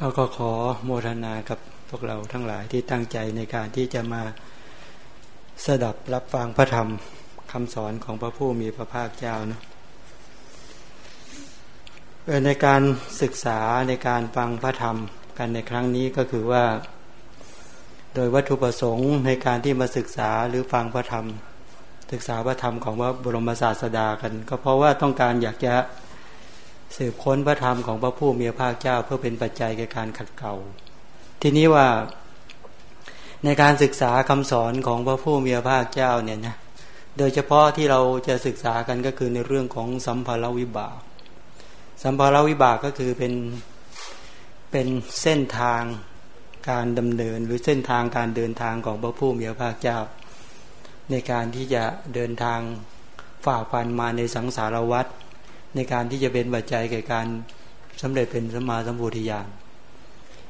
เราก็ขอโมทนากับพวกเราทั้งหลายที่ตั้งใจในการที่จะมาสดับรับฟังพระธรรมคำสอนของพระผู้มีพระภาคเจ้านะในการศึกษาในการฟังพระธรรมกันในครั้งนี้ก็คือว่า โดยวัตถุประสงค์ในการที่มาศึกษาหรือฟังพระธรรม ศึกษาพระธรรมของพระบรมศาสดากัน ก็เพราะว่าต้องการอยากจะ สืบค้นพระธรรมของพระผู้มีพระภาคเจ้าเพื่อเป็นปัจจัยแก่การขัดเกลาทีนี้ว่าในการศึกษาคำสอนของพระผู้มีพระภาคเจ้าเนี่ยนะโดยเฉพาะที่เราจะศึกษากันก็คือในเรื่องของสัมภารวิบาก สัมภารวิบากก็คือเป็นเป็นเส้นทางการดำเนินหรือเส้นทางการเดินทางของพระผู้มีพระภาคเจ้า ในการที่จะเดินทางฝ่าฟันมาในสังสารวัฏ ในการที่จะเป็นปัจจัยแก่การสำเร็จเป็นสมาสัมพุทธิญาณ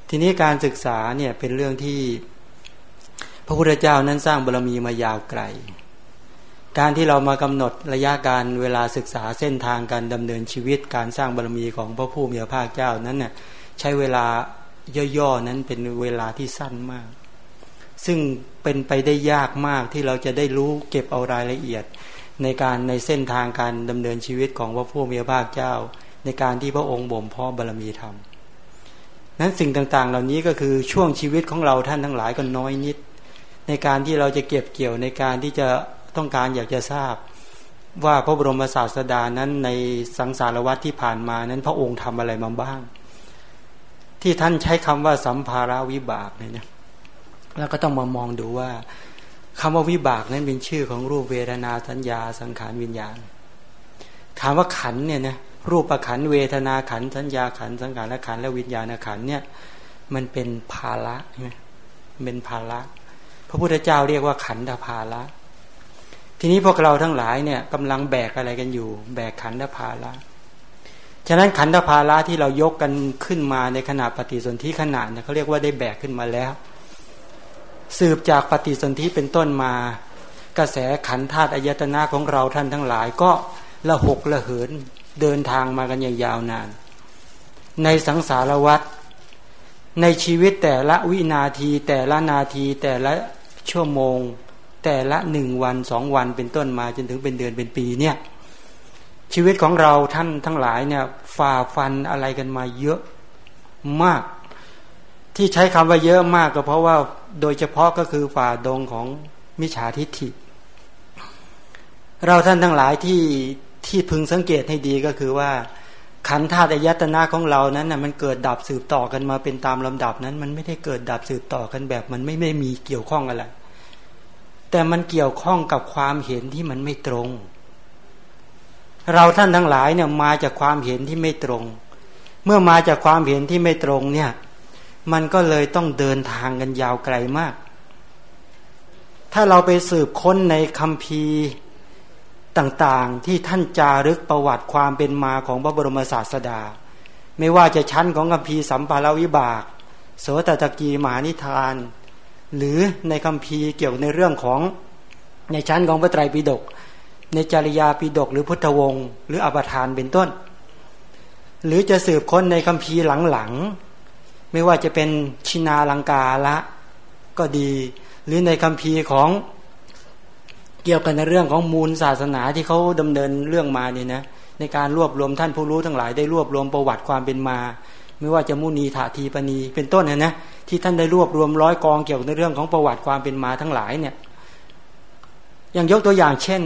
ทีนี้การศึกษาเนี่ยเป็นเรื่องที่พระพุทธเจ้านั้นสร้างบารรมีมายาวไกล การที่เรามากำหนดระยะการเวลาศึกษาเส้นทางการดำเนินชีวิต การสร้างบารรมีของพระผู้มีพระภาคเจ้านั้นเนี่ยใช้เวลาย่อๆนั้นเป็นเวลาที่สั้นมาก ซึ่งเป็นไปได้ยากมากที่เราจะได้รู้เก็บเอารายละเอียด ในการในเส้นทางการดำเนินชีวิตของพระผู้มีพระภาคเจ้า ในการที่พระองค์บ่มเพาะบารมีธรรมนั้นสิ่งต่างๆ เหล่านี้ก็คือช่วงชีวิตของเราท่านทั้งหลายก็น้อยนิด ในการที่เราจะเก็บเกี่ยวในการที่จะต้องการอยากจะทราบ ว่าพระบรมศาสดานั้นในสังสารวัตที่ผ่านมานั้นพระองค์ทำอะไรมาบ้าง ที่ท่านใช้คำว่าสัมภาระวิบากเนี่ยแล้วก็ต้องมามองดูว่า คำว่าวิบากนั้นเป็นชื่อของรูปเวทนาสัญญาสังขารวิญญาณถามว่าขันเนี่ยนะรูปประขันเวทนาขันสัญญาขันสังขารและขันและวิญญาณขันเนี่ยมันเป็นภาระใช่ไหมเป็นภาระ พระพุทธเจ้าเรียกว่าขันธภาระทีนี้พวกเราทั้งหลายเนี่ยกำลังแบกอะไรกันอยู่ แบกขันธภาระฉะนั้นขันธภาระที่เรายกกันขึ้นมาในขณะปฏิสนธิขณะเนี่ยเขาเรียกว่าได้แบกขึ้นมาแล้ว สืบจากปฏิสนธิเป็นต้นมา กระแสขันธาตุอายตนะของเราท่านทั้งหลาย ก็ละหกละเหินเดินทางมากันอย่างยาวนาน ในสังสารวัฏในชีวิตแต่ละวินาทีแต่ละนาทีแต่ละชั่วโมง แต่ละหนึ่งวันสองวันเป็นต้นมาจนถึงเป็นเดือนเป็นปีเนี่ยชีวิตของเราท่านทั้งหลายเนี่ยฝ่าฟันอะไรกันมาเยอะมาก ที่ใช้คำว่าเยอะมากก็เพราะว่าโดยเฉพาะก็คือฝ่าดงของมิจฉาทิฏฐิ เราท่านทั้งหลายที่ที่พึงสังเกตให้ดีก็คือว่า ขันธาตุยตนาของเรานั้นนะมันเกิดดับสืบต่อกันมาเป็นตามลำดับนั้น มันไม่ได้เกิดดับสืบต่อกันแบบ มันไม่ไม่มีเกี่ยวข้องอะไรแต่มันเกี่ยวข้องกับความเห็นที่มันไม่ตรง เราท่านทั้งหลายเนี่ยมาจากความเห็นที่ไม่ตรง เมื่อมาจากความเห็นที่ไม่ตรงเนี่ย มันก็เลยต้องเดินทางกันยาวไกลมาก ถ้าเราไปสืบค้นในคำพีต่างๆ ที่ท่านจารึกประวัติความเป็นมาของพระบรมศาสดา ไม่ว่าจะชั้นของคำพีสัมปารวิบาก โสตตะกีมานิทาน หรือในคำพีเกี่ยวในเรื่องของในชั้นของพระไตรปิฎกในจริยาปิฎกหรือพุทธวงศ์หรืออภทานเป็นต้น หรือจะสืบค้นในคำพีหลังๆ ไม่ว่าจะเป็นชินาลังกาละก็ดี หรือในคัมภีร์ของเกี่ยวกันในเรื่องของมูลศาสนาที่เขาดำเนินเรื่องมาเนี่ยนะในการรวบรวมท่านผู้รู้ทั้งหลายได้รวบรวมประวัติความเป็นมา ไม่ว่าจะมุนีถาทีปณีเป็นต้นนะนะที่ท่านได้รวบรวมร้อยกองเกี่ยวในเรื่องของประวัติความเป็นมาทั้งหลายเนี่ยอย่างยกตัวอย่างเช่น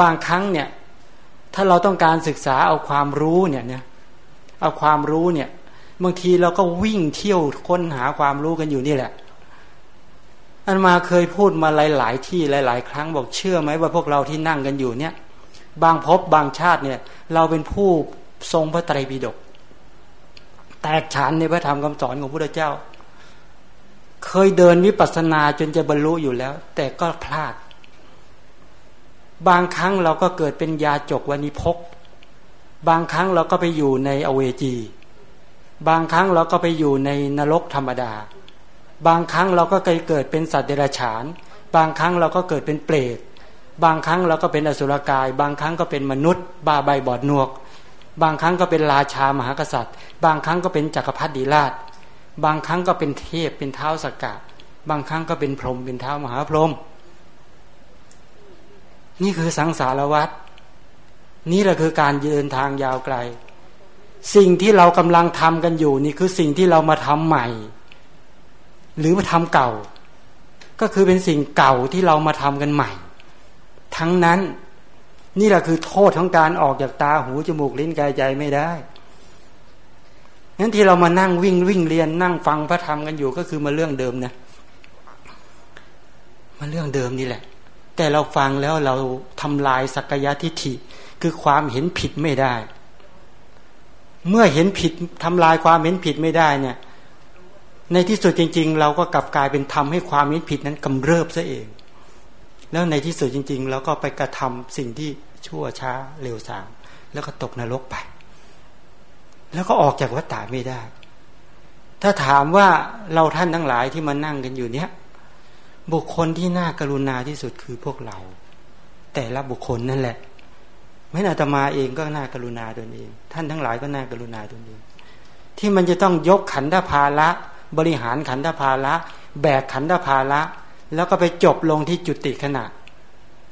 บางครั้งเนี่ยถ้าเราต้องการศึกษาเอาความรู้เนี่ยเนี่ยเอาความรู้เนี่ย บางทีเราก็วิ่งเที่ยวค้นหาความรู้กันอยู่นี่แหละ อันมาเคยพูดมาหลาย ๆ ที่หลาย ๆ ครั้งบอกเชื่อไหมว่าพวกเราที่นั่งกันอยู่เนี่ย บางพบบางชาติเนี่ย เราเป็นผู้ทรงพระไตรปิฎกแตกฉานในพระธรรมคำสอนของพระเจ้า เคยเดินวิปัสสนาจนจะบรรลุอยู่แล้ว แต่ก็พลาด บางครั้งเราก็เกิดเป็นยาจกวันิพก บางครั้งเราก็ไปอยู่ในอเวจี บางครั้งเราก็ไปอยู่ในนรกธรรมดา บางครั้งเราก็เคยเกิดเป็นสัตว์เดรัจฉาน บางครั้งเราก็เกิดเป็นเปรต บางครั้งเราก็เป็นอสุรกาย บางครั้งก็เป็นมนุษย์ บาใบบอดนวก บางครั้งก็เป็นราชามหากษัตริย์ บางครั้งก็เป็นจักรพรรดิราช บางครั้งก็เป็นเทพ เป็นเท้าสกกะบางครั้งก็เป็นพรหม เป็นเท้ามหาพรหม นี่คือสังสารวัฏ นี่แหละคือการเดินทางยาวไกล สิ่งที่เรากำลังทำกันอยู่นี่คือสิ่งที่เรามาทำใหม่ หรือมาทำเก่า ก็คือเป็นสิ่งเก่าที่เรามาทำกันใหม่ ทั้งนั้นนี่แหละคือโทษของการออกจากตาหูจมูกลิ้นกายใจไม่ได้นั้นที่เรามานั่งวิ่งวิ่งเรียนนั่งฟังพระธรรมกันอยู่ก็คือมาเรื่องเดิมนะมาเรื่องเดิมนี่แหละ แต่เราฟังแล้วเราทำลายสักยะทิฏฐิ คือความเห็นผิดไม่ได้ เมื่อเห็นผิดทำลายความเห็นผิดไม่ได้เนี่ย ในที่สุดจริง ๆ เราก็กลับกลายเป็นทำให้ความเห็นผิดนั้นกำเริบซะเอง แล้วในที่สุดจริง ๆ เราก็ไปกระทำสิ่งที่ชั่วช้าเร็วสามแล้วก็ตกนรกไป แล้วก็ออกจากวัฏฏะไม่ได้ ถ้าถามว่าเราท่านทั้งหลายที่มานั่งกันอยู่เนี้ยบุคคลที่น่ากรุณาที่สุดคือพวกเรา แต่ละบุคคลนั่นแหละ ไม่อาตมาเองก็น่ากรุณาตนเอง ท่านทั้งหลายก็น่ากรุณาตนเอง ที่มันจะต้องยกขันธภาระบริหารขันธภาระแบกขันธภาระแล้วก็ไปจบลงที่จุติขณะ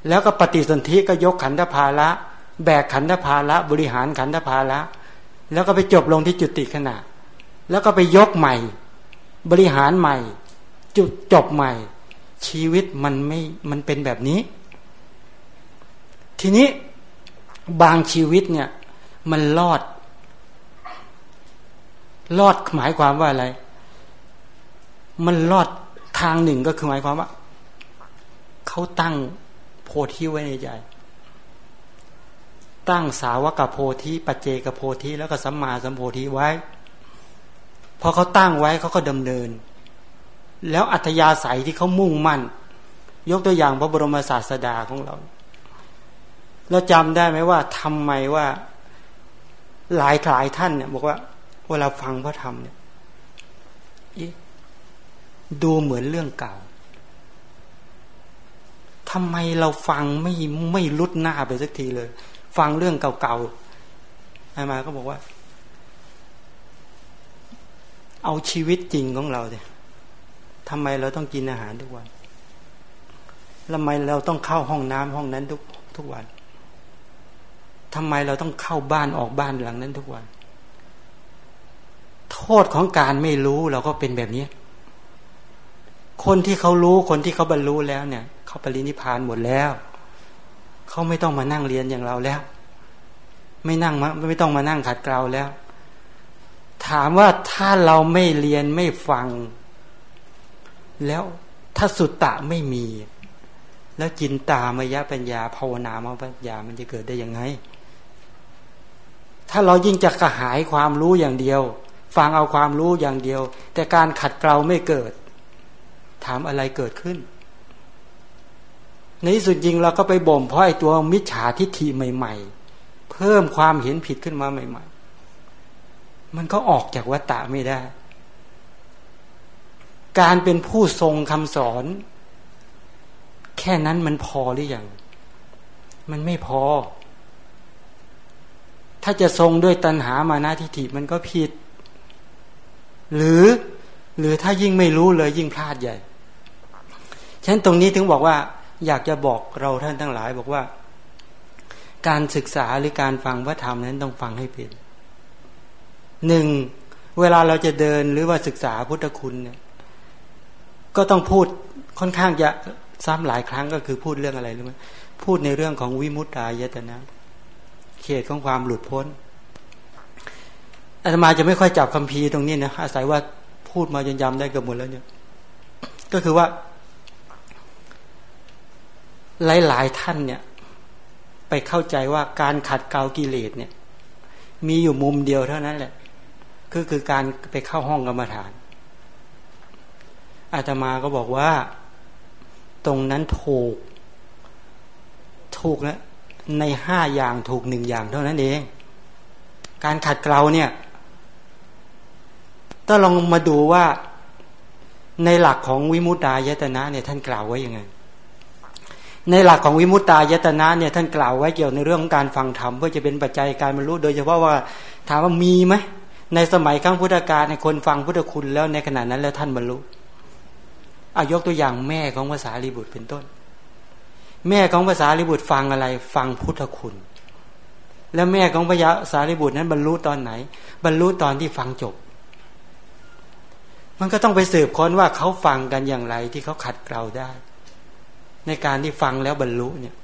แล้วก็ปฏิสนธิก็ยกขันธภาระแบกขันธภาระบริหารขันธภาระแล้วก็ไปจบลงที่จุติขณะ แล้วก็ไปยกใหม่ บริหารใหม่ จุดจบใหม่ ชีวิตมันไม่มันเป็นแบบนี้ ทีนี้ บางชีวิตเนี่ย มันรอด รอดหมายความว่าอะไร มันรอดทางหนึ่งก็คือหมายความว่าเขาตั้งโพธิไว้ในใจ ตั้งสาวกโพธิปัจเจกโพธิแล้วก็สัมมาสัมโพธิไว้พอเขาตั้งไว้เขาก็ดำเนิน แล้วอัธยาศัยที่เขามุ่งมั่น ยกตัวอย่างพระบรมศาสดาของเรา เราจำได้ไหมว่าทำไมว่าหลายหลายท่านเนี่ย บอกว่า เวลาฟังพระธรรมเนี่ยดูเหมือนเรื่องเก่าทำไมเราฟังไม่ไม่ลุดหน้าไปสักทีเลย ฟังเรื่องเก่าๆไอามาก็บอกว่า เอาชีวิตจริงของเราเนี่ยทำไมเราต้องกินอาหารทุกวันทำไมเราต้องเข้าห้องน้ำห้องนั้นทุกทุกวัน ทำไมเราต้องเข้าบ้านออกบ้านหลังนั้นทุกวัน โทษของการไม่รู้เราก็เป็นแบบนี้ คนที่เขารู้คนที่เขาบรรลุแล้วเนี่ย เขาปรินิพานหมดแล้ว เขาไม่ต้องมานั่งเรียนอย่างเราแล้ว ไม่นั่งมาไม่ต้องมานั่งขัดเกลาแล้ว ถามว่าถ้าเราไม่เรียนไม่ฟัง แล้วถ้าสุตตะไม่มีแล้วจินตามยะปัญญาภาวนามปัญญามันจะเกิดได้ยังไง ถ้าเรายิ่งจะกระหายความรู้อย่างเดียว ฟังเอาความรู้อย่างเดียว แต่การขัดเกลาไม่เกิด ถามอะไรเกิดขึ้น ในที่สุดจริงเราก็ไปบ่มเพราะไอ้ตัวมิจฉาทิฏฐิใหม่ ๆ เพิ่มความเห็นผิดขึ้นมาใหม่ ๆ มันก็ออกจากวัฏฏะไม่ได้ การเป็นผู้ทรงคำสอน แค่นั้นมันพอหรือยังมันไม่พอ ถ้าจะทรงด้วยตัณหามานาทิฏฐิมันก็ผิด หรือหรือถ้ายิ่งไม่รู้เลยยิ่งพลาดใหญ่ฉะนั้นตรงนี้ถึงบอกว่า อยากจะบอกเราท่านทั้งหลาย บอกว่า การศึกษาหรือการฟังพระธรรมนั้นต้องฟังให้เป็นหนึ่งเวลาเราจะเดินหรือว่าศึกษาพุทธคุณเนี่ย ก็ต้องพูดค่อนข้างจะซ้ำหลายครั้งก็คือพูดเรื่องอะไรรู้ไหมพูดในเรื่องของวิมุตตายตนะ เขตของความหลุดพ้นอาตมาจะไม่ค่อยจับคำพีตรงนี้นะอาศัยว่าพูดมาจนยำได้เกือบหมดแล้วเนี่ย ก็คือว่า หลาย ๆ ท่านเนี่ย ไปเข้าใจว่าการขัดเกลากิเลสเนี่ย มีอยู่มุมเดียวเท่านั้นแหละก็คือการไปเข้าห้องกรรมฐาน อาตมาก็บอกว่า ตรงนั้นถูก ถูกแล้ว ในห้าอย่างถูกหนึ่งอย่างเท่านั้นเอง การขัดเกลาเนี่ยต้องลองมาดูว่าในหลักของวิมุตตายตนะเนี่ยท่านกล่าวไว้ยังไง ในหลักของวิมุตตายตนะเนี่ยท่านกล่าวไว้เกี่ยวในเรื่องของการฟังธรรมเพื่อจะเป็นปัจจัยการบรรลุโดยเฉพาะว่าถามว่ามีไหมในสมัยครั้งพุทธกาลในคนฟังพุทธคุณแล้วในขณะนั้นแล้วท่านบรรลุอายกตัวอย่างแม่ของภาษาลีบุตรเป็นต้น แม่ของภาษาลีบุตรฟังอะไร ฟังพุทธคุณ แล้วแม่ของพระยาสารีบุตรนั้นบรรลุตอนไหน บรรลุตอนที่ฟังจบ มันก็ต้องไปสืบค้นว่าเขาฟังกันอย่างไรที่เขาขัดเกลาได้ ในการที่ฟังแล้วบรรลุเนี่ย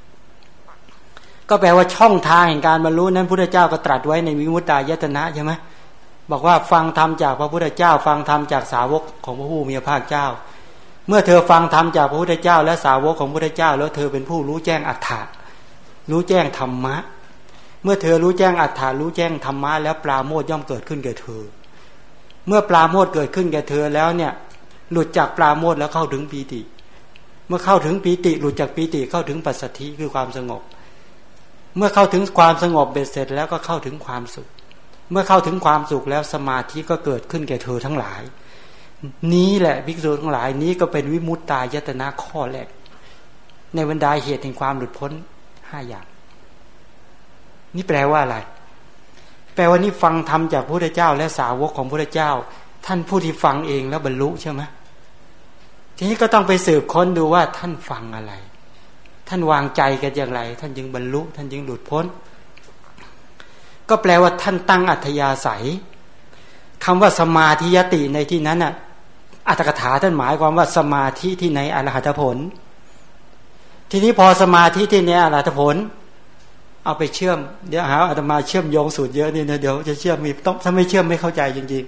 ก็แปลว่าช่องทางแห่งการบรรลุนั้นพระเจ้าก็ตรัสไว้ในวิมุตตายตนะใช่ไหมบอกว่าฟังธรรมจากพระพุทธเจ้า ฟังธรรมจากสาวกของพระผู้มีพระภาคเจ้า เมื่อเธอฟังธรรมจากพระพุทธเจ้า และสาวกของพระพุทธเจ้า แล้วเธอเป็นผู้รู้แจ้งอัฏฐะรู้แจ้งธรรมะ เมื่อเธอรู้แจ้งอัฏฐารู้แจ้งธรรมะแล้วปราโมทย่อมเกิดขึ้นแก่เธอ เมื่อปราโมทเกิดขึ้นแก่เธอแล้วเนี่ย หลุดจากปราโมทแล้วเข้าถึงปีติ เมื่อเข้าถึงปีติ หลุดจากปีติเข้าถึงปัสสธิคือความสงบ เมื่อเข้าถึงความสงบเบ็ดเสร็จแล้วก็เข้าถึงความสุข เมื่อเข้าถึงความสุขแล้วสมาธิก็เกิดขึ้นแก่เธอทั้งหลาย นี้แหละภิกษุทั้งหลายนี้ก็เป็นวิมุตตายตนะข้อแรกในบรรดาเหตุแห่งความหลุดพ้นห้าอย่าง นี่แปลว่าอะไร แปลว่านี่ฟังธรรมจากพระพุทธเจ้า และสาวกของพระพุทธเจ้า ท่านผู้ที่ฟังเองแล้วบรรลุใช่ไหมทีนี้ก็ต้องไปสืบค้นดูว่าท่านฟังอะไร ท่านวางใจกันอย่างไร ท่านจึงบรรลุ ท่านจึงหลุดพ้น ก็แปลว่าท่านตั้งอัธยาศัยคำว่าสมาธิยติในที่นั้นน่ะ อัตถกถาท่านหมายความว่าสมาธิที่ในอรหัตผล ทีนี้พอสมาธิที่ในอรหัตผล เอาไปเชื่อมเดี๋ยวหาอาตมาเชื่อมโยงสูตรเยอะนี่นะเดี๋ยวจะเชื่อมมีต้องถ้าไม่เชื่อมไม่เข้าใจจริง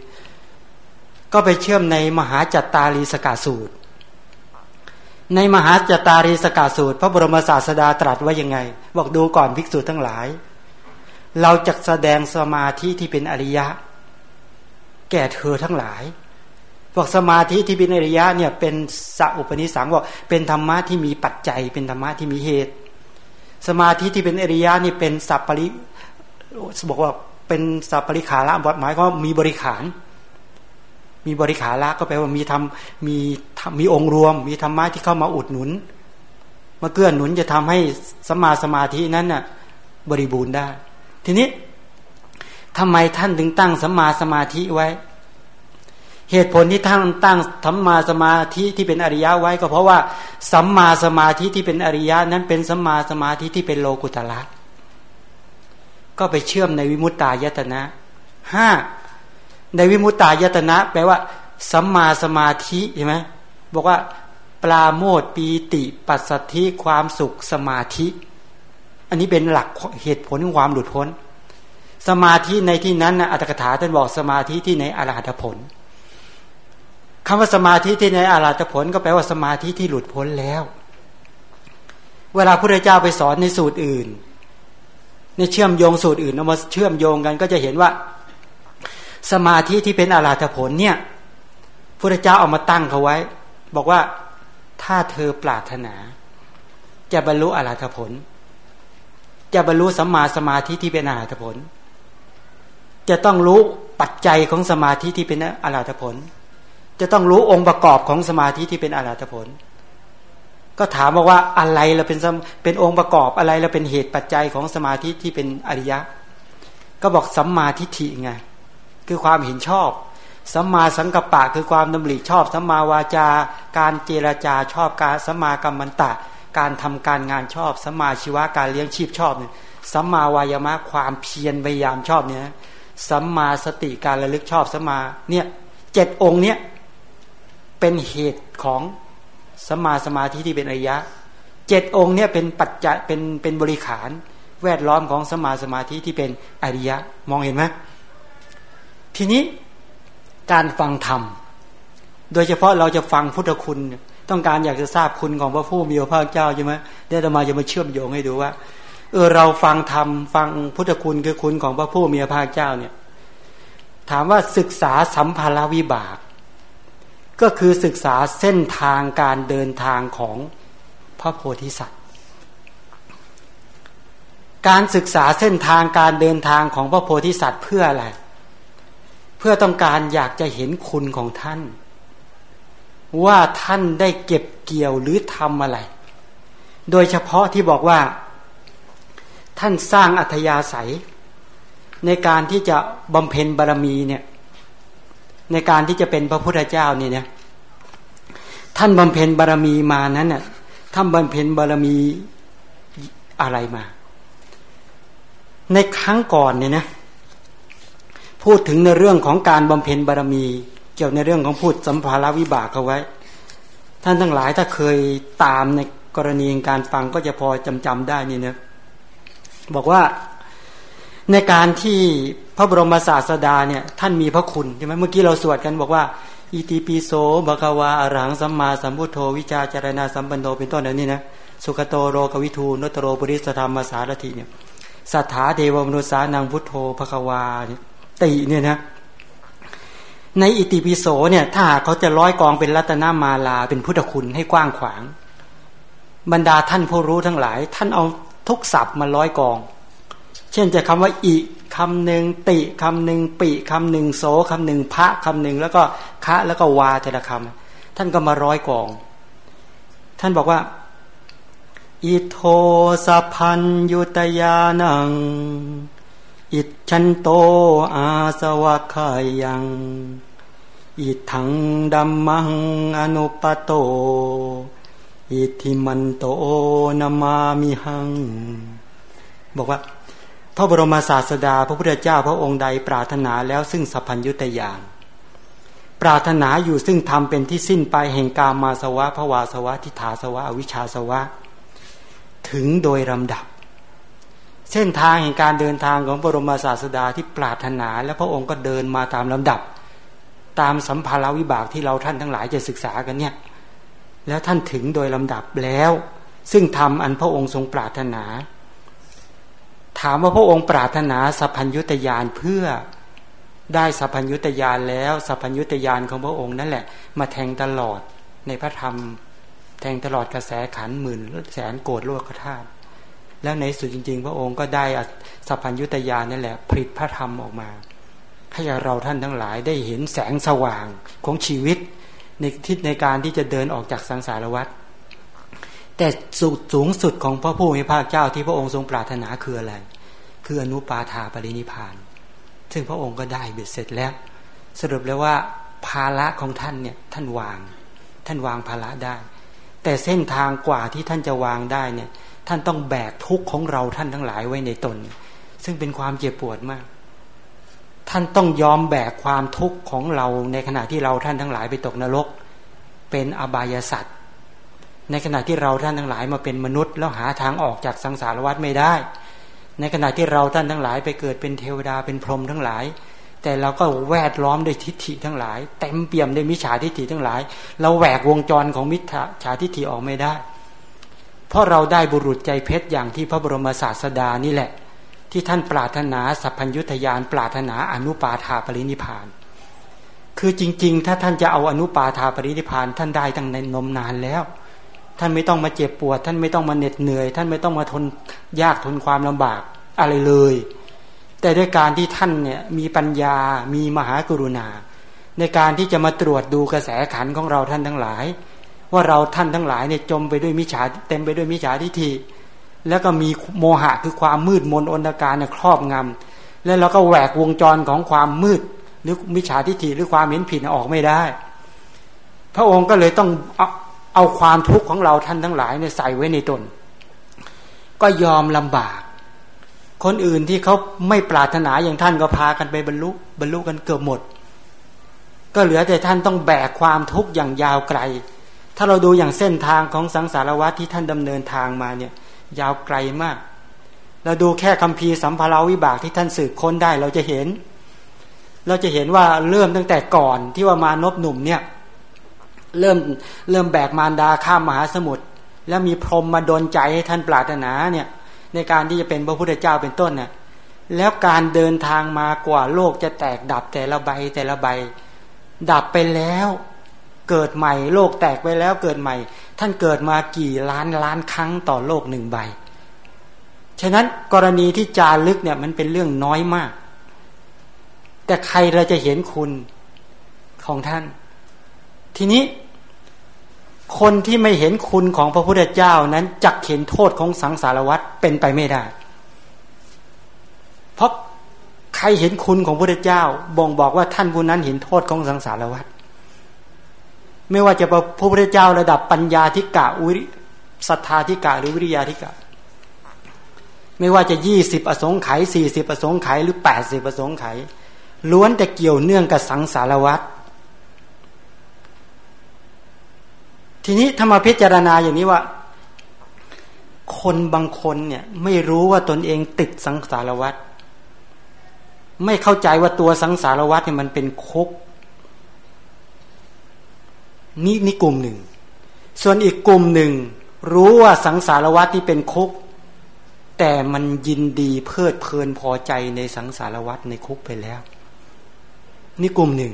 ๆ ก็ไปเชื่อมในมหาจัตตารีสกาสูตร ในมหาจัตตารีสกาสูตร พระบรมศาสดาตรัสว่ายังไง บอกดูก่อนภิกษุทั้งหลาย เราจะแสดงสมาธิที่เป็นอริยะ แก่เธอทั้งหลาย บอกสมาธิที่เป็นอริยะเนี่ยเป็นสัอุปนิสังบอกเป็นธรรมะที่มีปัจจัย เป็นธรรมะที่มีเหตุ สมาธิที่เป็นอริยะนี่เป็นสัพปริบอกว่าเป็นสัพปริขาระบทหมายก็มีบริขาร มีบริขาระก็แปลว่ามีทำมีมีองค์รวม มีธรรมะที่เข้ามาอุดหนุนมาเกื้อหนุนจะทำให้สมาสมาธินั้นน่ะบริบูรณ์ได้ ทีนี้ทำไมท่านถึงตั้งสมมาสมาธิไว้ เหตุผลที่ท่านตั้งสัมมาสมาธิที่เป็นอริยะไว้ก็เพราะว่าสัมมาสมาธิที่เป็นอริยะนั้นเป็นสัมมาสมาธิที่เป็นโลกุตละก็ไปเชื่อมในวิมุตตายตนะห้าในวิมุตตายตนะ แปลว่า สัมมาสมาธิใช่ไหมบอกว่า ปลาโมดปีติปัสสธิความสุขสมาธิ อันนี้เป็นหลักเหตุผลของความหลุดพ้น สมาธิในที่นั้นนะอัตถกถาท่านบอกสมาธิที่ในอรหัตผล คำว่าสมาธิที่ในอารหัตผลก็แปลว่าสมาธิที่หลุดพ้นแล้ว เวลาพระเจ้าไปสอนในสูตรอื่น ในเชื่อมโยงสูตรอื่นเอามาเชื่อมโยงกันก็จะเห็นว่า สมาธิที่เป็นอารหัตผลเนี่ยพระเจ้าเอามาตั้งเขาไว้ บอกว่าถ้าเธอปรารถนา จะบรรลุอารหัตผล จะบรรลุสัมมาสมาธิที่เป็นอารหัตผล จะต้องรู้ปัจจัยของสมาธิที่เป็นอารหัตผล จะต้องรู้องค์ประกอบของสมาธิที่เป็นอรหัตผล ก็ถามบอกว่าอะไรเราเป็นเป็นองค์ประกอบอะไรเราเป็นเหตุปัจจัยของสมาธิที่เป็นอริยะ ก็บอกสัมมาทิฏฐิไงคือความเห็นชอบสัมมาสังกัปปะคือความดำริชอบสัมมาวาจาการเจรจาชอบการสัมมากรรมันตะ การทำการงานชอบสัมมาชีวะการเลี้ยงชีพชอบเนี่ยสัมมาวายามะความเพียรพยายามชอบเนี่ยสัมมาสติการระลึกชอบสัมมาเนี่ยเจ็ดองค์เนี่ย เป็นเหตุของสมมาสมาธิที่เป็นอริยะเจ็ดองค์เนี่ยเป็นปัจจัยเป็นเป็นบริขาร แวดล้อมของสมาสมาธิที่เป็นอริยะ มองเห็นไหมทีนี้การฟังธรรม โดยเฉพาะเราจะฟังพุทธคุณ ต้องการอยากจะทราบคุณของพระผู้มีพระภาคเจ้าใช่ไหมเดี๋ยวจะมาจะมาเชื่อมโยงให้ดูว่าเออเราฟังธรรมฟังพุทธคุณคือคุณของพระผู้มีพระภาคเจ้าเนี่ย ถามว่าศึกษาสัมภาระวิบาก ก็คือศึกษาเส้นทางการเดินทางของพระโพธิสัตว์ การศึกษาเส้นทางการเดินทางของพระโพธิสัตว์เพื่ออะไร เพื่อต้องการอยากจะเห็นคุณของท่าน ว่าท่านได้เก็บเกี่ยวหรือทำอะไร โดยเฉพาะที่บอกว่า ท่านสร้างอัธยาศัย ในการที่จะบำเพ็ญบารมีเนี่ย ในการที่จะเป็นพระพุทธเจ้าเนี่ยเนี่ยท่านบำเพ็ญบารมีมานั้นน่ะท่านบำเพ็ญบารมีอะไรมา ในครั้งก่อนเนี่ยนะพูดถึงในเรื่องของการบำเพ็ญบารมี เกี่ยวในเรื่องของพูดสัมภาระวิบากเอาไว้ ท่านทั้งหลายถ้าเคยตามในกรณีการฟังก็จะพอจำจำได้นี่นะบอกว่า ในการที่พระบรมศาสดาเนี่ยท่านมีพระคุณใช่ไหมเมื่อกี้เราสวดกันบอกว่าอิติปิโสบกวาอรังสัมมาสัมพุทโธวิจาจารณาสัมปันโนเป็นต้นนี้นะสุขโตโรกวิทูนตโรปุริสธรรมสารถิเนี่ยสัทธาเทวมนุษานังพุทโธภควาติเนี่ยนะในอิติปิโสเนี่ยถ้าเขาจะร้อยกองเป็นรัตนามาลาเป็นพุทธคุณให้กว้างขวาง บรรดาท่านผู้รู้ทั้งหลาย ท่านเอาทุกศัพท์มาร้อยกอง เช่นจะคำว่าอิคำหนึ่งติคำหนึ่งปิคำหนึ่งโสคำหนึ่งพระคำหนึ่งแล้วก็คะแล้วก็วาแต่ละคำท่านก็มาร้อยกอง ท่านบอกว่า อิโทสะพันยุตยานัง อิชันโตอาสวะขายัง อิทังดัมมังอนุปโต อิทิมันโตนามามิหัง บอกว่า พระบรมศาสดา พระพุทธเจ้าพระองค์ใดปรารถนาแล้วซึ่งสัพพัญยุตยานปรารถนาอยู่ซึ่งทำเป็นที่สิ้นไปแห่งกามาสวะภวาสวะทิฏฐาสวะอวิชชาสวะ ถึงโดยลำดับ เส้นทางแห่งการเดินทางของบรมศาสดาที่ปรารถนาและพระองค์ก็เดินมาตามลำดับ ตามสัมภาระวิบากที่เราท่านทั้งหลายจะศึกษากันเนี่ยแล้วท่านถึงโดยลำดับแล้ว ซึ่งทำอันพระองค์ทรงปรารถนา ถามว่าพระองค์ปรารถนาสัพพัญยุตยานเพื่อได้สัพพัญยุตยานแล้วสัพพัญยุตยานของพระองค์นั่นแหละ มาแทงตลอดในพระธรรม แทงตลอดกระแสขันหมื่นแสนโกรธโลกธาตุแล้วในสุดจริง ๆ พระองค์ก็ได้สัพพัญยุตยานนั่นแหละผลิตพระธรรมออกมาให้เราท่านทั้งหลายได้เห็นแสงสว่างของชีวิต ในทิศในการที่จะเดินออกจากสังสารวัฏ แต่สุดสูงสุดของพระผู้มีพระเจ้าที่พระองค์ทรงปรารถนาคืออะไร คืออนุปาทาปรินิพาน ซึ่งพระองค์ก็ได้เบ็ดเสร็จแล้ว สรุปแล้วว่าภาระของท่านเนี่ยท่านวาง ท่านวางภาระได้ แต่เส้นทางกว่าที่ท่านจะวางได้เนี่ย ท่านต้องแบกทุกข์ของเราท่านทั้งหลายไว้ในตน ซึ่งเป็นความเจ็บปวดมาก ท่านต้องยอมแบกความทุกข์ของเราในขณะที่เราท่านทั้งหลายไปตกนรก เป็นอบายสัตว์ ในขณะที่เราท่านทั้งหลายมาเป็นมนุษย์ แล้วหาทางออกจากสังสารวัฏไม่ได้ ในขณะที่เราท่านทั้งหลายไปเกิดเป็นเทวดาเป็นพรหมทั้งหลาย แต่เราก็แวดล้อมด้วยทิฏฐิทั้งหลาย เต็มเปี่ยมด้วยมิจฉาทิฏฐิทั้งหลาย เราแหวกวงจรของมิจฉาทิฏฐิออกไม่ได้ เพราะเราได้บุรุษใจเพชรอย่างที่พระบรมศาสดานี่แหละ ที่ท่านปรารถนาสัพพัญยุทยานปรารถนาอนุปาทาปรินิพานคือจริง ๆ ถ้าท่านจะเอาอนุปาทาปรินิพานท่านได้ตั้งในนมนานแล้ว ท่านไม่ต้องมาเจ็บปวด ท่านไม่ต้องมาเหน็ดเหนื่อย ท่านไม่ต้องมาทนยากทนความลำบากอะไรเลย แต่ด้วยการที่ท่านเนี่ยมีปัญญา มีมหากรุณา ในการที่จะมาตรวจดูกระแสขันของเราท่านทั้งหลาย ว่าเราท่านทั้งหลายเนี่ยจมไปด้วยมิจฉาเต็มไปด้วยมิจฉาทิฏฐิแล้วก็มีโมหะคือความมืดมนอนตการเนี่ยครอบงำแล้วเราก็แหวกวงจรของความมืด หรือมิจฉาทิฏฐิหรือความเห็นผิดออกไม่ได้ พระองค์ก็เลยต้อง เอาความทุกข์ของเราท่านทั้งหลายเนี่ยใส่ไว้ในตน ก็ยอมลำบาก คนอื่นที่เขาไม่ปรารถนาอย่างท่านก็พากันไปบรรลุบรรลุกันเกือบหมด ก็เหลือแต่ท่านต้องแบกความทุกข์อย่างยาวไกล ถ้าเราดูอย่างเส้นทางของสังสารวัตที่ท่านดำเนินทางมาเนี่ย ยาวไกลมาก เราดูแค่คำพีสัมภาราวิบากที่ท่านสืบค้นได้เราจะเห็น เราจะเห็นว่าเริ่มตั้งแต่ก่อนที่ว่ามานพหนุ่มเนี่ย เริ่มเริ่มแบกมารดาข้ามมหาสมุทรแล้วมีพรหมมาดนใจให้ท่านปรารถนาเนี่ยในการที่จะเป็นพระพุทธเจ้าเป็นต้นน่ะแล้วการเดินทางมากว่าโลกจะแตกดับแต่ละใบแต่ละใบ ดับไปแล้ว เกิดใหม่โลกแตกไปแล้วเกิดใหม่ ท่านเกิดมากี่ล้านล้านครั้งต่อโลกหนึ่งใบ ฉะนั้นกรณีที่จารึกเนี่ยมันเป็นเรื่องน้อยมาก แต่ใครเราจะเห็นคุณของท่าน ทีนี้ คนที่ไม่เห็นคุณของพระพุทธเจ้านั้นจักเห็นโทษของสังสารวัฏเป็นไปไม่ได้ เพราะใครเห็นคุณของพระพุทธเจ้า บ่งบอกว่าท่านผู้นั้นเห็นโทษของสังสารวัฏไม่ว่าจะพระพุทธเจ้าระดับปัญญาธิกะวิศรัทธาธิกะหรือวิริยาธิกะ ไม่ว่าจะยี่สิบอสงไขยสี่สิบอสงไขยหรือแปดสิบอสงไขยล้วนแต่เกี่ยวเนื่องกับสังสารวัฏ ทีนี้ถ้ามาพิจารณาอย่างนี้ว่า คนบางคนเนี่ย ไม่รู้ว่าตนเองติดสังสารวัฏไม่เข้าใจว่าตัวสังสารวัฏเนี่ยมันเป็นคุกนี่นี่กลุ่มหนึ่ง ส่วนอีกกลุ่มหนึ่ง รู้ว่าสังสารวัฏที่เป็นคุก แต่มันยินดีเพลิดเพลินพอใจในสังสารวัฏในคุกไปแล้ว นี่กลุ่มหนึ่ง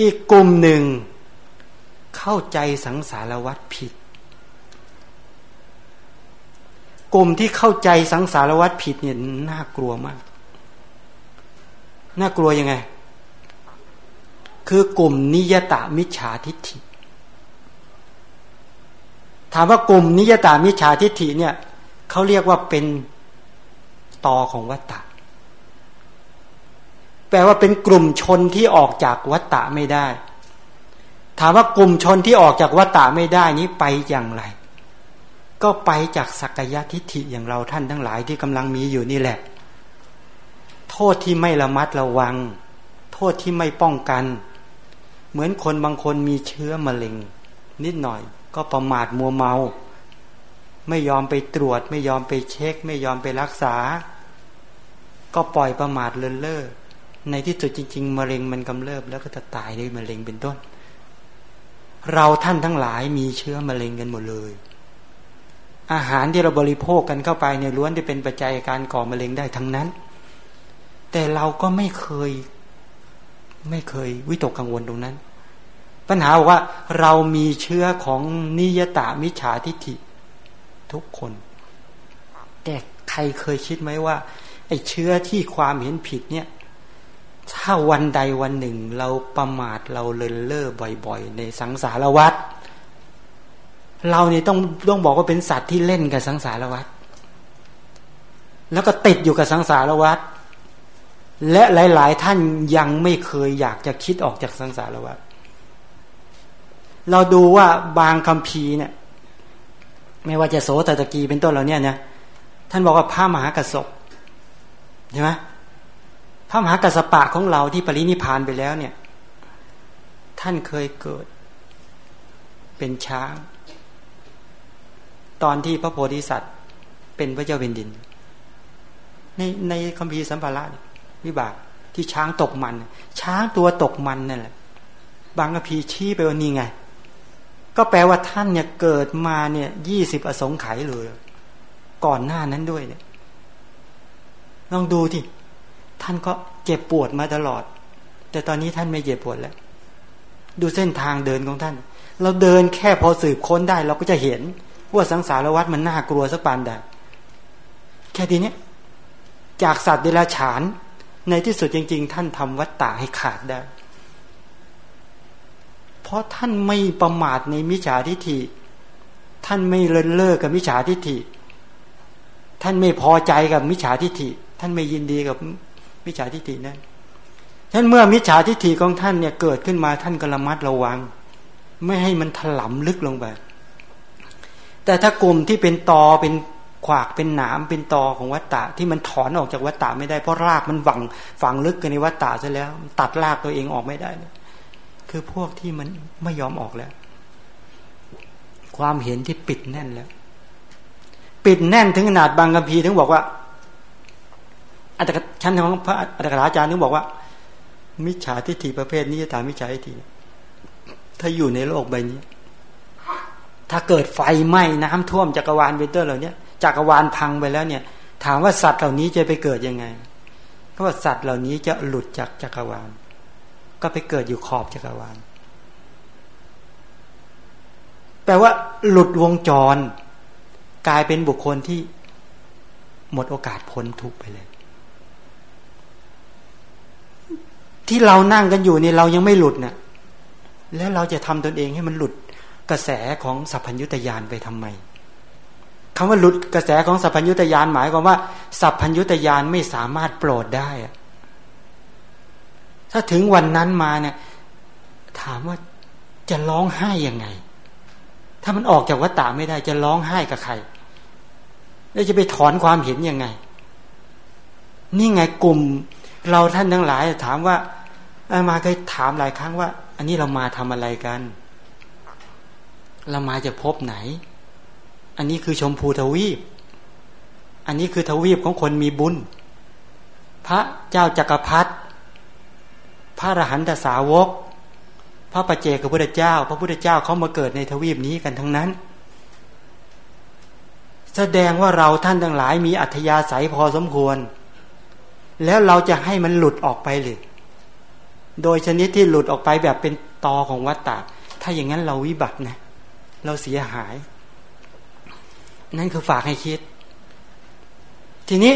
อีกกลุ่มหนึ่ง เข้าใจสังสารวัฏผิด กลุ่มที่เข้าใจสังสารวัฏผิดเนี่ยน่ากลัวมาก น่ากลัวยังไง คือกลุ่มนิยตามิจฉาทิฏฐิ ถามว่ากลุ่มนิยตามิจฉาทิฏฐิเนี่ยเขาเรียกว่าเป็นตอของวัตตะแปลว่าเป็นกลุ่มชนที่ออกจากวัตตะไม่ได้ ถามว่ากลุ่มชนที่ออกจากวัตตะไม่ได้นี้ไปอย่างไร ก็ไปจากสักยะทิฏฐิอย่างเราท่านทั้งหลายที่กำลังมีอยู่นี่แหละ โทษที่ไม่ระมัดระวัง โทษที่ไม่ป้องกัน เหมือนคนบางคนมีเชื้อมะเร็ง นิดหน่อย ก็ประมาทมัวเมา ไม่ยอมไปตรวจ ไม่ยอมไปเช็ค ไม่ยอมไปรักษา ก็ปล่อยประมาทเลินเล่อในที่สุดจริง ๆมะเร็งมันกำเริบแล้วก็จะตายด้วยมะเร็งเป็นต้น เราท่านทั้งหลายมีเชื้อมะเร็งกันหมดเลย อาหารที่เราบริโภคกันเข้าไปเนี่ยล้วนจะเป็นปัจจัยการก่อมะเร็งได้ทั้งนั้น แต่เราก็ไม่เคย ไม่เคยวิตกกังวลตรงนั้น ปัญหาว่าเรามีเชื้อของนิยตามิจฉาทิฏฐิทุกคน แต่ใครเคยคิดไหมว่าไอ้เชื้อที่ความเห็นผิดเนี่ย ถ้าวันใดวันหนึ่ง เราประมาทเราเลินเล่อบ่อย ๆ ในสังสารวัฏเราเนี่ยต้องต้องบอกว่าเป็นสัตว์ที่เล่นกับสังสารวัฏแล้วก็ติดอยู่กับสังสารวัฏและหลาย ๆ ท่านยังไม่เคยอยากจะคิดออกจากสังสารวัฏเราดูว่าบางคำพีเนี่ย ไม่ว่าจะโสตตะกีเป็นต้นเราเนี่ยนะท่านบอกว่าพระมหากระสบใช่ไหม พระมหากระสปะของเราที่ปรินิพานไปแล้วเนี่ย ท่านเคยเกิด เป็นช้าง ตอนที่พระโพธิสัตว์ เป็นพระเจ้าเป็นดิน ในในคำพีร์สัมภาระวิบากที่ช้างตกมัน ช้างตัวตกมันนั่นแหละ บางอภีชี้ไปว่านี่ไง ก็แปลว่าท่านเนี่ยเกิดมาเนี่ยยี่สิบอสงไขยเลย ก่อนหน้านั้นด้วยเนี่ยลองดูที่ ท่านก็เจ็บปวดมาตลอด แต่ตอนนี้ท่านไม่เจ็บปวดแล้ว ดูเส้นทางเดินของท่าน เราเดินแค่พอสืบค้นได้ เราก็จะเห็นว่าสังสารวัฏมันน่ากลัวสักปานใดแค่ทีนี้จากสัตว์เดรัจฉาน ในที่สุดจริง ๆ ท่านทำวัตตาให้ขาดได้ เพราะท่านไม่ประมาทในมิจฉาทิฏฐิท่านไม่เลินเล่อกับมิจฉาทิฏฐิ ท่านไม่พอใจกับมิจฉาทิฏฐิ ท่านไม่ยินดีกับ มิจฉาทิฏฐินั้นท่านเมื่อมิจฉาทิฏฐิของท่านเนี่ยเกิดขึ้นมาท่านก็ระมัดระวัง ไม่ให้มันถลำลึกลงไป แต่ถ้ากลุ่มที่เป็นตอเป็นขวากเป็นหนามเป็นตอของวัตตะที่มันถอนออกจากวัตตะไม่ได้เพราะรากมันฝังฝังลึกกันในวัตตะซะแล้ว ตัดรากตัวเองออกไม่ได้คือพวกที่มันไม่ยอมออกแล้ว ความเห็นที่ปิดแน่นแล้ว ปิดแน่นถึงขนาดบางกัมพีถึงบอกว่า อาจารย์ชั้นของพระอาจารย์อาจารย์ถึงบอกว่า มิจฉาทิฏฐิประเภทนี้จะตามมิจฉาทิฏฐิถ้าอยู่ในโลกใบนี้ ถ้าเกิดไฟไหม้น้ำท่วมจักรวาลเบนเตอร์เหล่านี้จักรวาลพังไปแล้วเนี่ย ถามว่าสัตว์เหล่านี้จะไปเกิดยังไงเพราะว่าสัตว์เหล่านี้จะหลุดจากจักรวาล ก็ไปเกิดอยู่ขอบจักรวาลแปลว่า หลุดวงจร กลายเป็นบุคคลที่หมดโอกาสพ้นทุกไปเลย ที่เรานั่งกันอยู่เนี่ยเรายังไม่หลุดเนะ่ยแล้วเราจะทำตนเองให้มันหลุดกระแสของสัพพัญญุตยานไปทำไมคำว่าหลุดกระแสของสัพพัญญุตยานหมายความว่า สัพพัญญุตยานไม่สามารถโปรดได้ถ้าถึงวันนั้นมาเนี่ย ถามว่าจะร้องไห้ยังไง ถ้ามันออกจากวัฏฏะไม่ได้ จะร้องไห้กับใคร แล้วจะไปถอนความเห็นยังไง นี่ไงกลุ่ม เราท่านทั้งหลาย ถามว่า อามาเคยถามหลายครั้งว่า อันนี้เรามาทำอะไรกัน เรามาจะพบไหน อันนี้คือชมพูทวีป อันนี้คือทวีปของคนมีบุญ พระเจ้าจักรพรรดิพระอรหันตสาวก พระปเจกับพระพุทธเจ้า พระพุทธเจ้าเขามาเกิดในทวีปนี้กันทั้งนั้น แสดงว่าเราท่านทั้งหลายมีอัธยาศัยพอสมควร แล้วเราจะให้มันหลุดออกไปเลย โดยชนิดที่หลุดออกไปแบบเป็นตอของวัตตะถ้าอย่างนั้นเราวิบัตินะเราเสียหาย นั่นคือฝากให้คิด ทีนี้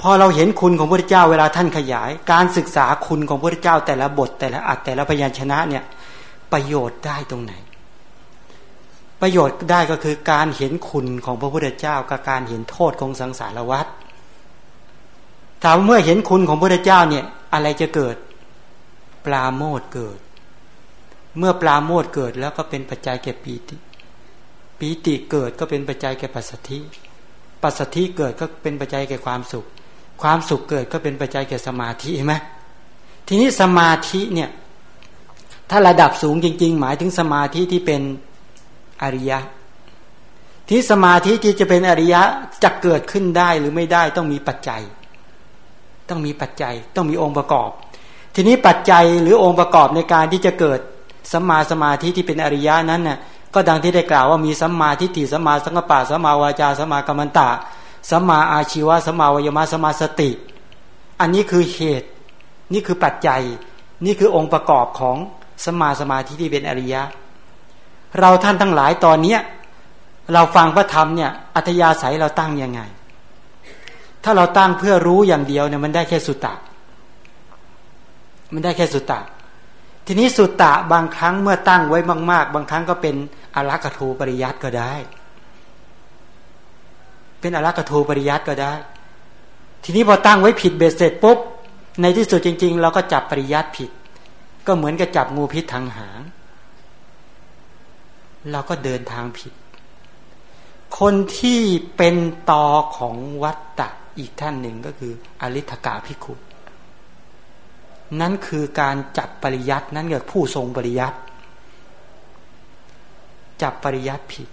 พอเราเห็นคุณของพระเจ้าเวลาท่านขยาย การศึกษาคุณของพระเจ้าแต่ละบทแต่ละอัดแต่ละพยัญชนะเนี่ย ประโยชน์ได้ตรงไหน ประโยชน์ได้ก็คือการเห็นคุณของพระพุทธเจ้ากับการเห็นโทษของสังสารวัฏถามเมื่อเห็นคุณของพระเจ้าเนี่ย อะไรจะเกิด ปลาโมดเกิด เมื่อปลาโมดเกิดแล้วก็เป็นปัจจัยแก่ปีติ ปีติเกิดก็เป็นปัจจัยแก่ปัสสธิ ปัสสธิเกิดก็เป็นปัจจัยแก่ความสุข ความสุขเกิดก็เป็นปัจจัยแก่สมาธิใช่ไหมทีนี้สมาธิเนี่ยถ้าระดับสูงจริง ๆ หมายถึงสมาธิที่เป็นอริยะ ที่สมาธิที่จะเป็นอริยะจะเกิดขึ้นได้หรือไม่ได้ต้องมีปัจจัย ต้องมีปัจจัย ต้องมีองค์ประกอบ ทีนี้ปัจจัยหรือองค์ประกอบในการที่จะเกิดสัมมาสมาธิที่เป็นอริยะนั้นน่ะก็ดังที่ได้กล่าวว่ามีสัมมาทิฏฐิสัมมาสังกปะสัมมาวาจาสัมมากัมมันตะสัมมาอาชีวะสัมมาวิมารสัมมาสติ อันนี้คือเหตุ นี่คือปัจจัย นี่คือองค์ประกอบของสัมมาสมาธิที่เป็นอริยะ เราท่านทั้งหลายตอนเนี้ยเราฟังพระธรรมเนี่ยอัธยาศัยเราตั้งยังไง ถ้าเราตั้งเพื่อรู้อย่างเดียวเนี่ยมันได้แค่สุตตะ มันได้แค่สุตตะ ทีนี้สุตตะบางครั้งเมื่อตั้งไว้มาก ๆ บางครั้งก็เป็นอรักขทูปริยัติก็ได้ เป็นอรักขทูปริยัติก็ได้ ทีนี้พอตั้งไว้ผิดเบสเสร็จปุ๊บในที่สุดจริง ๆ เราก็จับปริยัติผิด ก็เหมือนกับจับงูพิษทางหางเราก็เดินทางผิด คนที่เป็นตอของวัตตะอีกท่านหนึ่งก็คืออริธกาพิคุ นั่นคือการจับปริยัตินั่นคือผู้ทรงปริยัติจับปริยัติผิด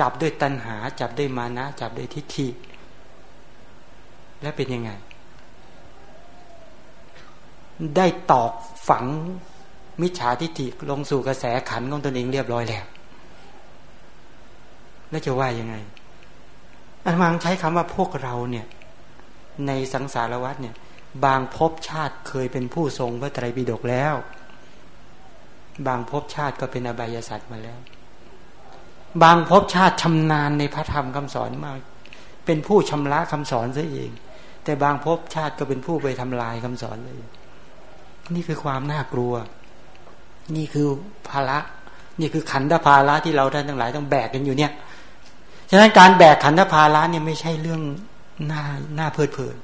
จับด้วยตัณหา จับด้วยมานะ จับด้วยทิฏฐิและเป็นยังไง ได้ตอกฝังมิจฉาทิฏฐิลงสู่กระแสขันของตนเองเรียบร้อยแล้วแล้วจะว่ายังไงอันมังใช้คำว่าพวกเราเนี่ย ในสังสารวัฏเนี่ย บางภพชาติเคยเป็นผู้ทรงพระไตรปิฎกแล้ว บางภพชาติก็เป็นอบายสัตว์มาแล้ว บางภพชาติชำนาญในพระธรรมคำสอนมาก เป็นผู้ชำระคำสอนซะเอง แต่บางภพชาติก็เป็นผู้ไปทำลายคำสอนเลย นี่คือความน่ากลัว นี่คือภาระ นี่คือขันธภาระที่เราท่านทั้งหลายต้องแบกกันอยู่เนี่ย ฉะนั้นการแบกขันธภาระเนี่ยไม่ใช่เรื่องน่าน่าเพลิดเพลิน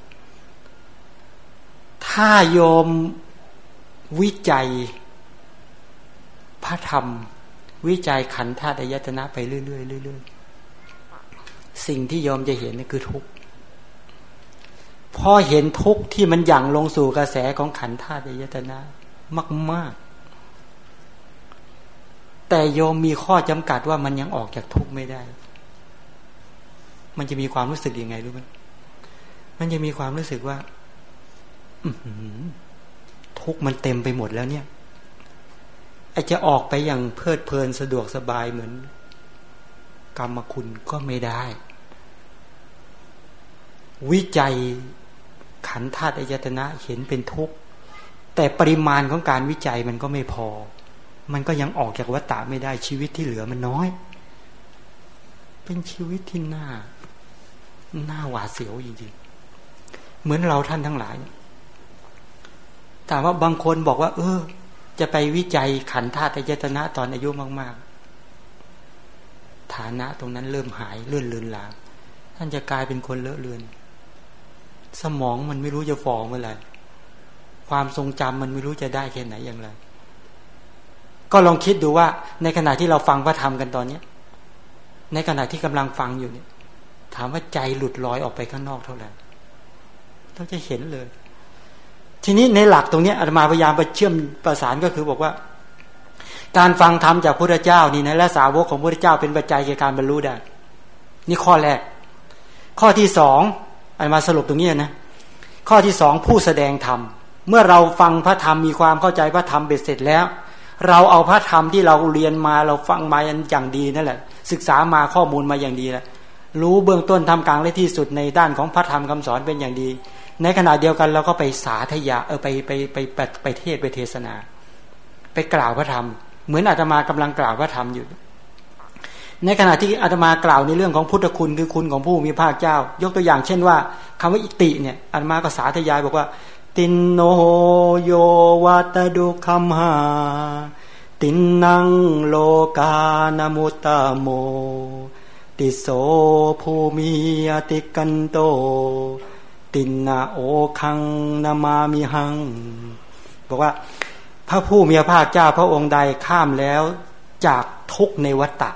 ถ้าโยมวิจัยพระธรรม วิจัยขันธาตุยตนะไปเรื่อยๆเรื่อยๆสิ่งที่โยมจะเห็นนี่คือทุกข์พอเห็นทุกข์ที่มันหยั่งลงสู่กระแสของขันธ์ธาตุยตนะมาก ๆ แต่โยมมีข้อจำกัดว่ามันยังออกจากทุกข์ไม่ได้ มันจะมีความรู้สึกยังไงรู้ไหมมันจะมีความรู้สึกว่า ทุกมันเต็มไปหมดแล้วเนี่ยไอจะออกไปอย่างเพลิดเพลินสะดวกสบายเหมือน กรรมคุณก็ไม่ได้ วิจัยขันธาตุอายตนะเห็นเป็นทุกข์ แต่ปริมาณของการวิจัยมันก็ไม่พอ มันก็ยังออกจากวัฏฏะไม่ได้ชีวิตที่เหลือมันน้อย เป็นชีวิตที่น่า น่าหวาดเสียวจริงๆ เหมือนเราท่านทั้งหลาย ถามว่าบางคนบอกว่า เออ จะไปวิจัยขันธาตุยตนะตอนอายุมากๆถถานะตรงนั้นเริ่มหายเลื่อนเลือนลางท่านจะกลายเป็นคนเลอะเลือน สมองมันไม่รู้จะฟองเมื่อไหร่ความทรงจำมันไม่รู้จะได้แค่ไหนอย่างไร ก็ลองคิดดูว่า ในขณะที่เราฟังพระธรรมกันตอนเนี้ย ในขณะที่กำลังฟังอยู่เนี่ย ถามว่าใจหลุดลอยออกไปข้างนอกเท่าไหร่เราจะเห็นเลย ทีนี้ในหลักตรงนี้อาตมาพยายามไปเชื่อมประสานก็คือบอกว่า การฟังธรรมจากพระเจ้านี่นะและสาวกของพระเจ้าเป็นปัจจัยในการบรรลุได้ นี่ข้อแรก ข้อที่สองอาตมาสรุปตรงนี้นะข้อที่สองผู้แสดงธรรมเมื่อเราฟังพระธรรมมีความเข้าใจพระธรรมเบ็ดเสร็จแล้ว เราเอาพระธรรมที่เราเรียนมาเราฟังมาอย่างดีนั่นแหละ ศึกษามาข้อมูลมาอย่างดีแล้วรู้เบื้องต้นทำกลางและที่สุดในด้านของพระธรรมคำสอนเป็นอย่างดี ในขณะเดียวกันเราก็ไปสาธยาเออไปไปไปไปไปเทศไปเทศนา ไปกล่าวพระธรรม เหมือนอาตมากำลังกล่าวพระธรรมอยู่ ในขณะที่อาตมากล่าวในเรื่องของพุทธคุณคือคุณของผู้มีภาคเจ้า ยกตัวอย่างเช่นว่าคำว่าอิติเนี่ยอาตมาก็สาธยายบอกว่า ตินโนโยวัตดุคัมหาตินนังโลกานมุตตโม ติโสภูมิอติกันโต ตินนาโอคังนามามิหัง บอกว่า พระผู้มีพระภาคเจ้าพระองค์ใดข้ามแล้วจากทุกในวัฏฏะ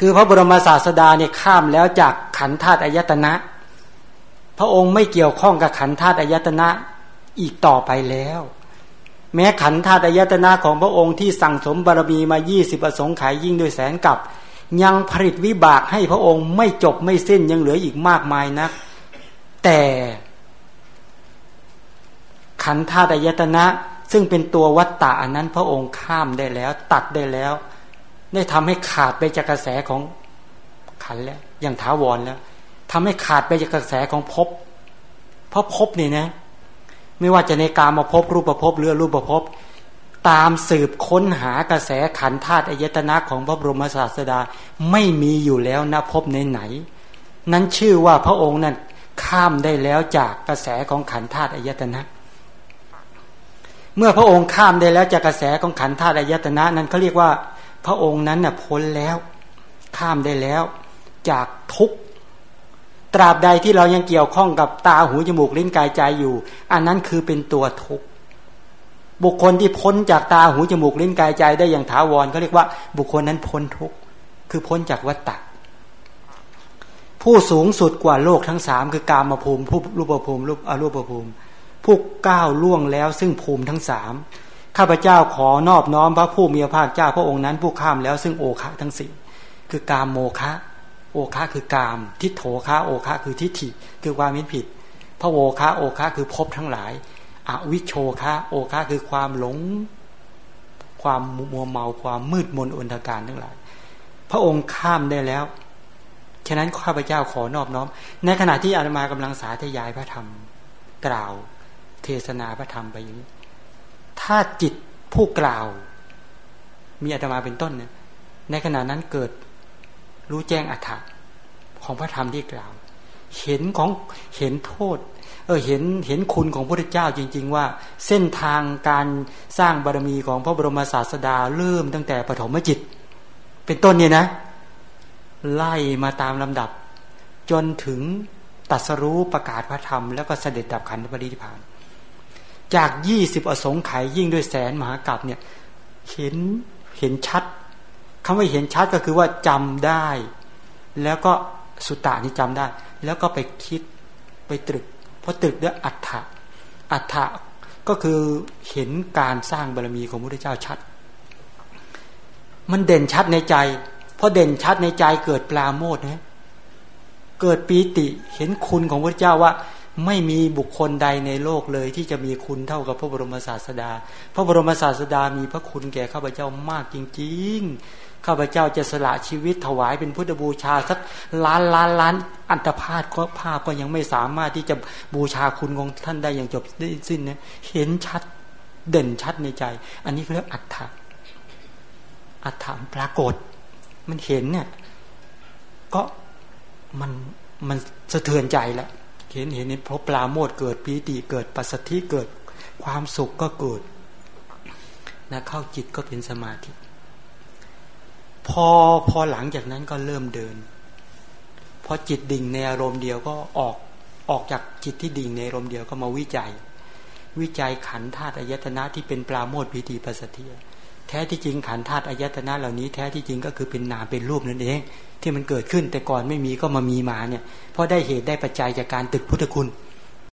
คือพระบรมศาสดาเนี่ยข้ามแล้วจากขันธาตุอายตนะ พระองค์ไม่เกี่ยวข้องกับขันธาตุอายตนะอีกต่อไปแล้ว แม้ขันธาตุอายตนะของพระองค์ที่สั่งสมบารมีมายี่สิบประสงค์ขายยิ่งด้วยแสนกับ ยังผลิตวิบากให้พระองค์ไม่จบไม่สิ้นยังเหลืออีกมากมายนะัก แต่ขันธาตุยตนะ ซึ่งเป็นตัววัตตะอันนั้น พระองค์ข้ามได้แล้ว ตัดได้แล้ว ได้ทำให้ขาดไปจากกระแสของขันแล้ว อย่างถาวรแล้วทำให้ขาดไปจากกระแสของภพเพราะภพนี่นะ ไม่ว่าจะในกามาพบรูปภพหรือรูปภพตามสืบค้นหากระแสขันธาตุอายตนะของพระบรมศาสดาไม่มีอยู่แล้วนะพบในไหน นั้นชื่อว่าพระองค์นั้น ข้ามได้แล้วจากกระแสของขันธาตุอายตนะ เมื่อพระองค์ข้ามได้แล้วจากกระแสของขันธาตุอายตนะนั้นเขาเรียกว่า พระองค์นั้นน่ะพ้นแล้ว ข้ามได้แล้ว จากทุกตราบใดที่เรายังเกี่ยวข้องกับตาหูจมูกลิ้นกายใจอยู่ อันนั้นคือเป็นตัวทุกบุคคลที่พ้นจากตาหูจมูกลิ้นกายใจได้อย่างถาวรเขาเรียกว่า บุคคลนั้นพ้นทุกคือพ้นจากวัฏฏะ ผู้สูงสุดกว่าโลกทั้งสามคือกามภูมิผู้รูปภูมิรูปอรูปภูมิ ผู้ก้าวล่วงแล้วซึ่งภูมิทั้งสามข้าพเจ้าขอนอบน้อมพระผู้มีพระภาคเจ้าพระองค์นั้นผู้ข้ามแล้วซึ่งโอคะทั้งสี่คือกามโมคะ โอคะคือกาม ทิฏโถคะโอคะคือทิฏฐิ คือความมิผิด พระโอคะโอคะคือภพทั้งหลายอวิโชคะโอคะคือความหลง ความมัวเมาความมืดมนอนตการทั้งหลาย พระองค์ข้ามได้แล้ว ฉะนั้นข้าพเจ้าขอนอบน้อม ในขณะที่อาตมากำลังสาธยายพระธรรม กล่าว เทศนาพระธรรมไปอย่างนี้ ถ้าจิตผู้กล่าว มีอาตมาเป็นต้นเนี่ยในขณะนั้นเกิดรู้แจ้งอัฏฐะของพระธรรมที่กล่าว เห็นของเห็นโทษ เออเห็นเห็นคุณของพระพุทธเจ้าจริง ๆ ว่า เส้นทางการสร้างบารมีของพระบรมศาสดาเริ่มตั้งแต่ปฐมจิต เป็นต้นเนี่ยนะ ไล่มาตามลำดับ จนถึงตัสรู้ประกาศพระธรรม แล้วก็เสด็จดับขันธปรินิพาน จากยี่สิบอสงไขยยิ่งด้วยแสนมหากรัปเนี่ยเห็นเห็นชัดคำว่าเห็นชัดก็คือว่าจำได้ แล้วก็สุตตานี่จำได้ แล้วก็ไปคิดไปตรึกเพราะตรึกด้วยอัฏฐะอัฏฐะก็คือเห็นการสร้างบารมีของพระพุทธเจ้าชัด มันเด่นชัดในใจ พอเด่นชัดในใจเกิดปลาโมดนะเกิดปีติเห็นคุณของพระเจ้าว่า ไม่มีบุคคลใดในโลกเลย ที่จะมีคุณเท่ากับพระบรมศาสดา พระบรมศาสดามีพระคุณแก่ข้าพเจ้ามากจริง ๆ ข้าพเจ้าจะสละชีวิตถวายเป็นพุทธบูชาสักล้านล้านล้านอันตรพาดก็ภาพก็ยังไม่สามารถที่จะบูชาคุณของท่านได้อย่างจบสิ้นนะเห็นชัดเด่นชัดในใจ อันนี้เรียกอัฏฐะอัฏฐะปรากฏ มันเห็นเนี่ย ก็มันมันสะเทือนใจแล้วเห็นเห็นนี่เพราะปลาโมดเกิดปีติเกิดปัสสธิเกิดความสุขก็เกิดนะเข้าจิตก็เป็นสมาธิ พอพอหลังจากนั้นก็เริ่มเดินพอจิตดิ่งในอารมณ์เดียวก็ออกออกจากจิตที่ดิ่งในอารมณ์เดียวก็มาวิจัย วิจัยขันธาตุอายตนะที่เป็นปราโมทพิธีปัสเทียแท้ที่จริงขันธาตุอายตนะเหล่านี้แท้ที่จริงก็คือเป็นนามเป็นรูปนั่นเอง ที่มันเกิดขึ้นแต่ก่อนไม่มีก็มามีมาเนี่ยเพราะได้เหตุได้ปัจจัยจากการตึกพุทธคุณ